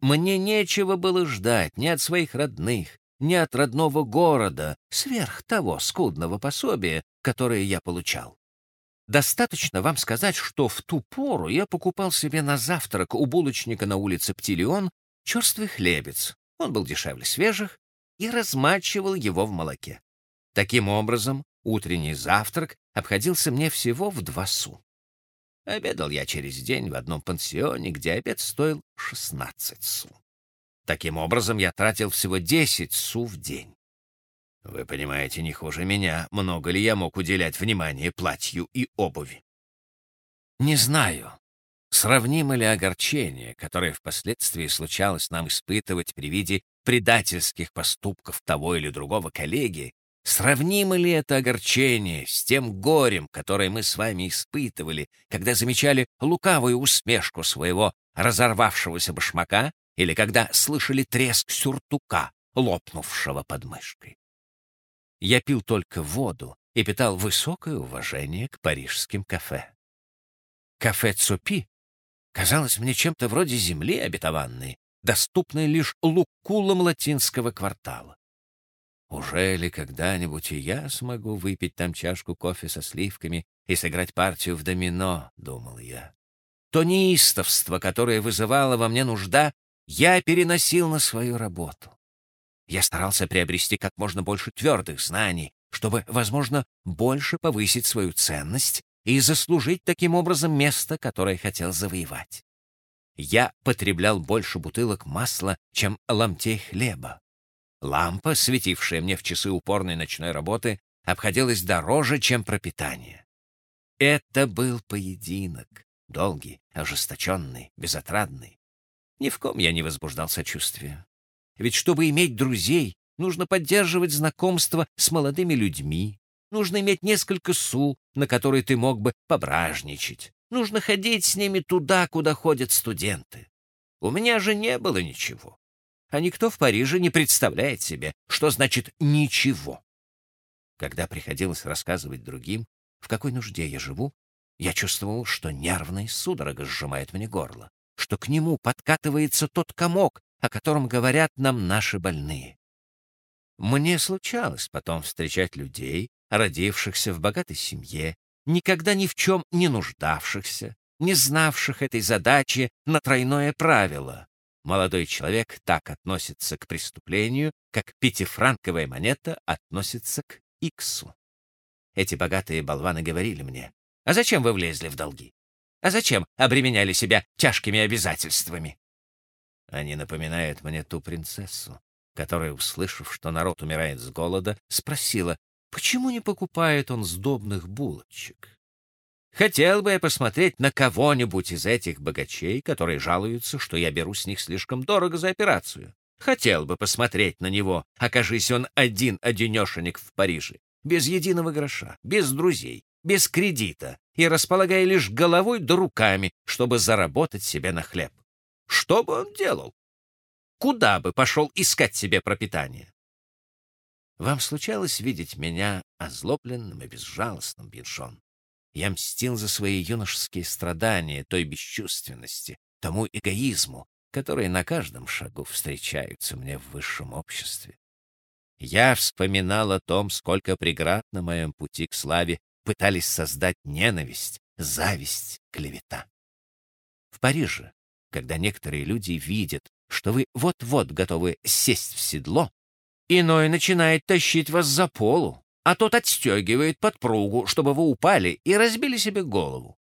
Мне нечего было ждать ни от своих родных, ни от родного города, сверх того скудного пособия, которое я получал. Достаточно вам сказать, что в ту пору я покупал себе на завтрак у булочника на улице Птилион черствый хлебец, он был дешевле свежих, и размачивал его в молоке. Таким образом, утренний завтрак обходился мне всего в два су. Обедал я через день в одном пансионе, где обед стоил 16 су. Таким образом, я тратил всего 10 су в день. Вы понимаете, не хуже меня, много ли я мог уделять внимание платью и обуви. Не знаю, сравнимо ли огорчение, которое впоследствии случалось нам испытывать при виде предательских поступков того или другого коллеги, сравнимо ли это огорчение с тем горем, которое мы с вами испытывали, когда замечали лукавую усмешку своего разорвавшегося башмака или когда слышали треск сюртука, лопнувшего под мышкой. Я пил только воду и питал высокое уважение к парижским кафе. Кафе Цупи казалось мне чем-то вроде земли обетованной, доступной лишь лукулам латинского квартала. Уже ли когда-нибудь я смогу выпить там чашку кофе со сливками и сыграть партию в домино, — думал я. То неистовство, которое вызывало во мне нужда, я переносил на свою работу. Я старался приобрести как можно больше твердых знаний, чтобы, возможно, больше повысить свою ценность и заслужить таким образом место, которое хотел завоевать. Я потреблял больше бутылок масла, чем ломтей хлеба. Лампа, светившая мне в часы упорной ночной работы, обходилась дороже, чем пропитание. Это был поединок, долгий, ожесточенный, безотрадный. Ни в ком я не возбуждал сочувствия. Ведь чтобы иметь друзей, нужно поддерживать знакомство с молодыми людьми, нужно иметь несколько су, на которые ты мог бы пображничать, нужно ходить с ними туда, куда ходят студенты. У меня же не было ничего. А никто в Париже не представляет себе, что значит «ничего». Когда приходилось рассказывать другим, в какой нужде я живу, я чувствовал, что нервная судорога сжимает мне горло, что к нему подкатывается тот комок, о котором говорят нам наши больные. Мне случалось потом встречать людей, родившихся в богатой семье, никогда ни в чем не нуждавшихся, не знавших этой задачи на тройное правило. Молодой человек так относится к преступлению, как пятифранковая монета относится к иксу. Эти богатые болваны говорили мне, «А зачем вы влезли в долги? А зачем обременяли себя тяжкими обязательствами?» Они напоминают мне ту принцессу, которая, услышав, что народ умирает с голода, спросила, почему не покупает он сдобных булочек. Хотел бы я посмотреть на кого-нибудь из этих богачей, которые жалуются, что я беру с них слишком дорого за операцию. Хотел бы посмотреть на него, окажись он один-одинешенек в Париже, без единого гроша, без друзей, без кредита и располагая лишь головой да руками, чтобы заработать себе на хлеб. Что бы он делал? Куда бы пошел искать себе пропитание? Вам случалось видеть меня озлобленным и безжалостным, Биншон? Я мстил за свои юношеские страдания, той бесчувственности, тому эгоизму, которые на каждом шагу встречаются мне в высшем обществе. Я вспоминал о том, сколько преград на моем пути к славе пытались создать ненависть, зависть, клевета. В Париже когда некоторые люди видят, что вы вот-вот готовы сесть в седло, иной начинает тащить вас за полу, а тот отстегивает подпругу, чтобы вы упали и разбили себе голову.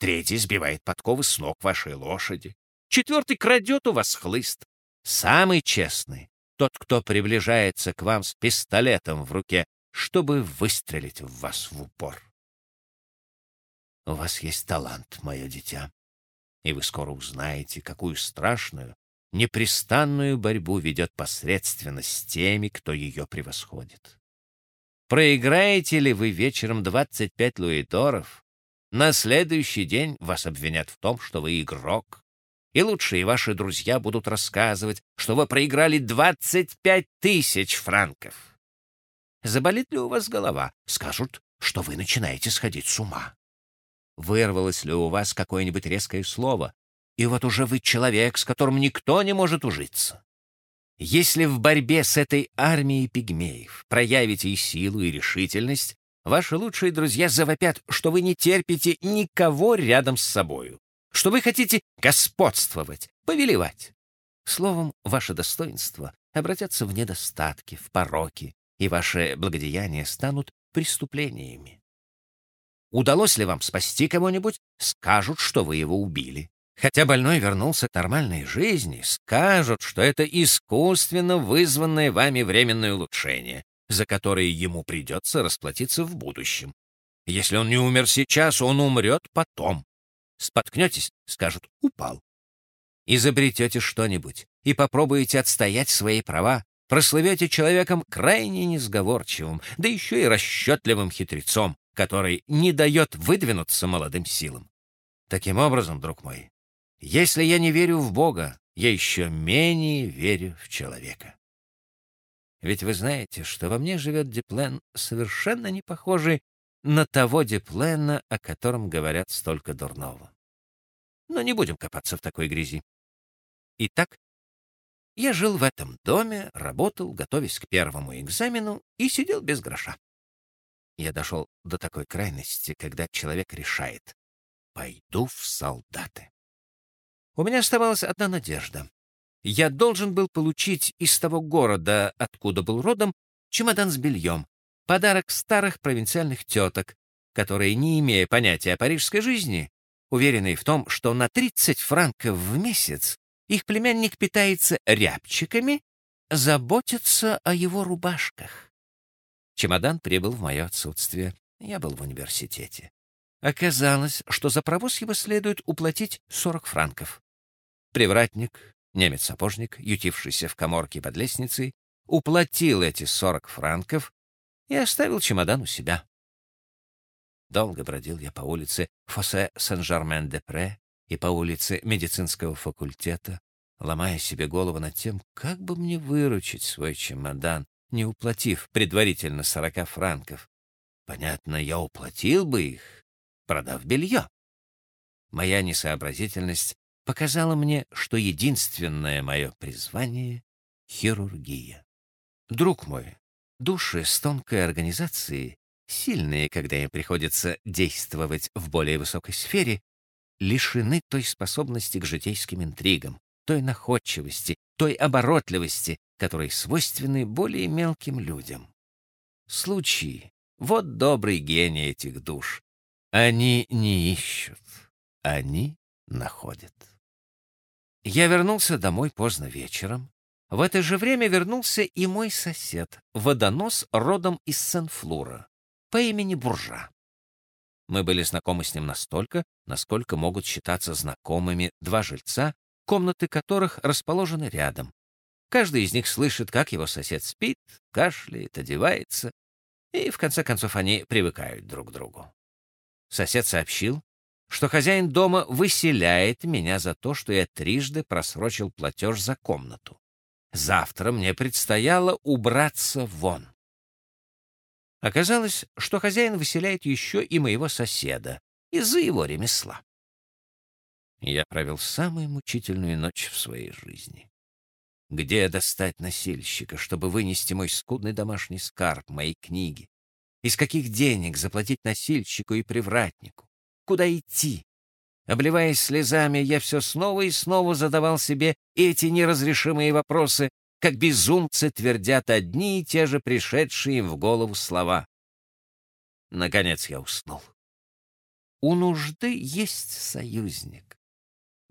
Третий сбивает подковы с ног вашей лошади. Четвертый крадет у вас хлыст. Самый честный — тот, кто приближается к вам с пистолетом в руке, чтобы выстрелить в вас в упор. У вас есть талант, мое дитя и вы скоро узнаете, какую страшную, непрестанную борьбу ведет посредственность с теми, кто ее превосходит. Проиграете ли вы вечером 25 луидоров, на следующий день вас обвинят в том, что вы игрок, и лучшие ваши друзья будут рассказывать, что вы проиграли 25 тысяч франков. Заболит ли у вас голова? Скажут, что вы начинаете сходить с ума. Вырвалось ли у вас какое-нибудь резкое слово? и вот уже вы человек, с которым никто не может ужиться. Если в борьбе с этой армией пигмеев проявите и силу, и решительность, ваши лучшие друзья завопят, что вы не терпите никого рядом с собою, что вы хотите господствовать, повелевать. Словом, ваше достоинство обратятся в недостатки, в пороки, и ваши благодеяния станут преступлениями. Удалось ли вам спасти кого-нибудь, скажут, что вы его убили. Хотя больной вернулся к нормальной жизни, скажут, что это искусственно вызванное вами временное улучшение, за которое ему придется расплатиться в будущем. Если он не умер сейчас, он умрет потом. Споткнетесь, скажут, упал. Изобретете что-нибудь и попробуете отстоять свои права, прослывете человеком крайне несговорчивым, да еще и расчетливым хитрецом, который не дает выдвинуться молодым силам. Таким образом, друг мой, если я не верю в Бога, я еще менее верю в человека. Ведь вы знаете, что во мне живет Диплен, совершенно не похожий на того Диплена, о котором говорят столько дурного. Но не будем копаться в такой грязи. Итак, я жил в этом доме, работал, готовясь к первому экзамену, и сидел без гроша. Я дошел до такой крайности, когда человек решает — пойду в солдаты. У меня оставалась одна надежда. Я должен был получить из того города, откуда был родом, чемодан с бельем, подарок старых провинциальных теток, которые, не имея понятия о парижской жизни, уверенные в том, что на 30 франков в месяц их племянник питается рябчиками, заботится о его рубашках. Чемодан прибыл в мое отсутствие. Я был в университете. Оказалось, что за провоз его следует уплатить 40 франков. Привратник, немец-сапожник, ютившийся в коморке под лестницей, уплатил эти 40 франков и оставил чемодан у себя. Долго бродил я по улице Фосе Сен-Жермен-де-Пре, и по улице медицинского факультета, ломая себе голову над тем, как бы мне выручить свой чемодан, не уплатив предварительно сорока франков. Понятно, я уплатил бы их, продав белье. Моя несообразительность показала мне, что единственное мое призвание — хирургия. Друг мой, души с тонкой организацией, сильные, когда им приходится действовать в более высокой сфере, лишены той способности к житейским интригам, той находчивости, той оборотливости, которые свойственны более мелким людям. Случаи — вот добрый гений этих душ. Они не ищут, они находят. Я вернулся домой поздно вечером. В это же время вернулся и мой сосед, водонос родом из Сен-Флура, по имени Буржа. Мы были знакомы с ним настолько, насколько могут считаться знакомыми два жильца, комнаты которых расположены рядом. Каждый из них слышит, как его сосед спит, кашляет, одевается, и в конце концов они привыкают друг к другу. Сосед сообщил, что хозяин дома выселяет меня за то, что я трижды просрочил платеж за комнату. Завтра мне предстояло убраться вон. Оказалось, что хозяин выселяет еще и моего соседа из-за его ремесла. Я провел самую мучительную ночь в своей жизни. Где достать носильщика, чтобы вынести мой скудный домашний скарб, мои книги? Из каких денег заплатить носильщику и привратнику? Куда идти? Обливаясь слезами, я все снова и снова задавал себе эти неразрешимые вопросы, как безумцы твердят одни и те же пришедшие им в голову слова. Наконец я уснул. У нужды есть союзник.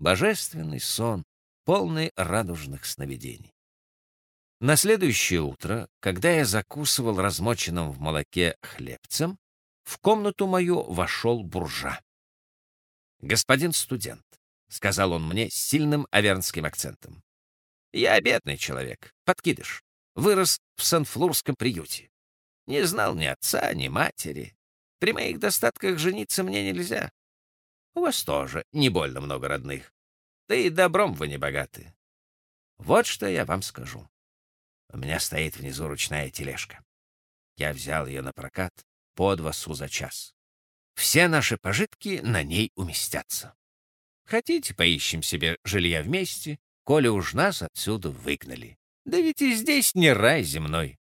Божественный сон, полный радужных сновидений. На следующее утро, когда я закусывал размоченным в молоке хлебцем, в комнату мою вошел буржа. «Господин студент», — сказал он мне с сильным авернским акцентом, я бедный человек, подкидыш. Вырос в Санфлурском приюте. Не знал ни отца, ни матери. При моих достатках жениться мне нельзя. У вас тоже не больно много родных. Да и добром вы не богаты. Вот что я вам скажу. У меня стоит внизу ручная тележка. Я взял ее на прокат по два су за час. Все наши пожитки на ней уместятся. Хотите, поищем себе жилья вместе, коли уж нас отсюда выгнали. Да ведь и здесь не рай земной.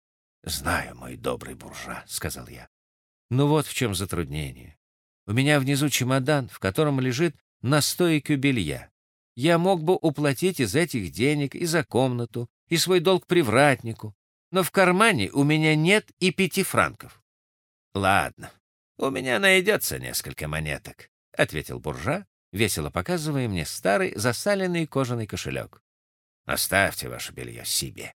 — Знаю, мой добрый буржуа, — сказал я. — Ну вот в чем затруднение. У меня внизу чемодан, в котором лежит настойка белья. Я мог бы уплатить из этих денег и за комнату, и свой долг привратнику, но в кармане у меня нет и пяти франков. — Ладно, у меня найдется несколько монеток, — ответил буржуа, весело показывая мне старый засаленный кожаный кошелек. Оставьте ваше белье себе.